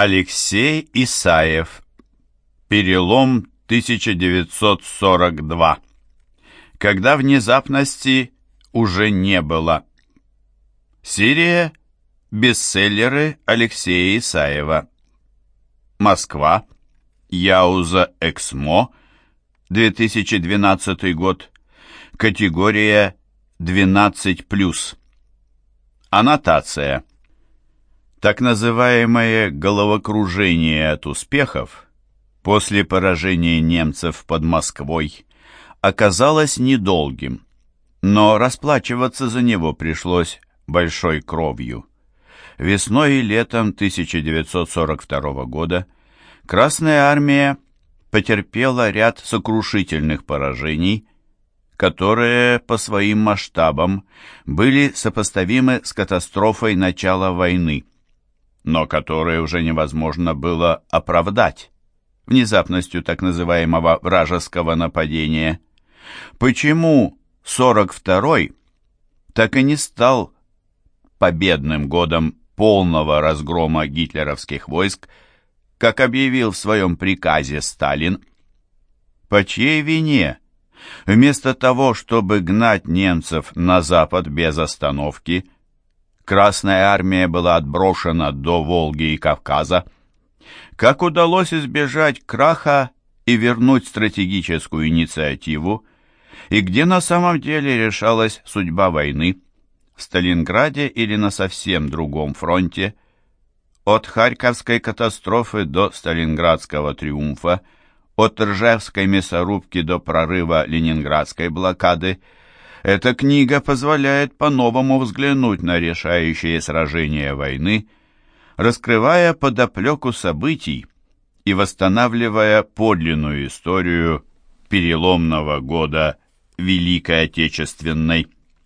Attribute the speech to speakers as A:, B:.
A: Алексей Исаев. Перелом 1942. Когда внезапности уже не было. Сирия. Бестселлеры Алексея Исаева. Москва. Яуза Эксмо. 2012 год. Категория 12+. Аннотация. Так называемое головокружение от успехов после поражения немцев под Москвой оказалось недолгим, но расплачиваться за него пришлось большой кровью. Весной и летом 1942 года Красная Армия потерпела ряд сокрушительных поражений, которые по своим масштабам были сопоставимы с катастрофой начала войны – но которые уже невозможно было оправдать внезапностью так называемого вражеского нападения. Почему 42-й так и не стал победным годом полного разгрома гитлеровских войск, как объявил в своем приказе Сталин? По чьей вине? Вместо того, чтобы гнать немцев на запад без остановки – Красная армия была отброшена до Волги и Кавказа. Как удалось избежать краха и вернуть стратегическую инициативу, и где на самом деле решалась судьба войны, в Сталинграде или на совсем другом фронте, от Харьковской катастрофы до Сталинградского триумфа, от Ржевской мясорубки до прорыва Ленинградской блокады – эта книга позволяет по-новому взглянуть на решающие сражения войны, раскрывая подоплеку событий и восстанавливая подлинную историю переломного года Великой Отечественной.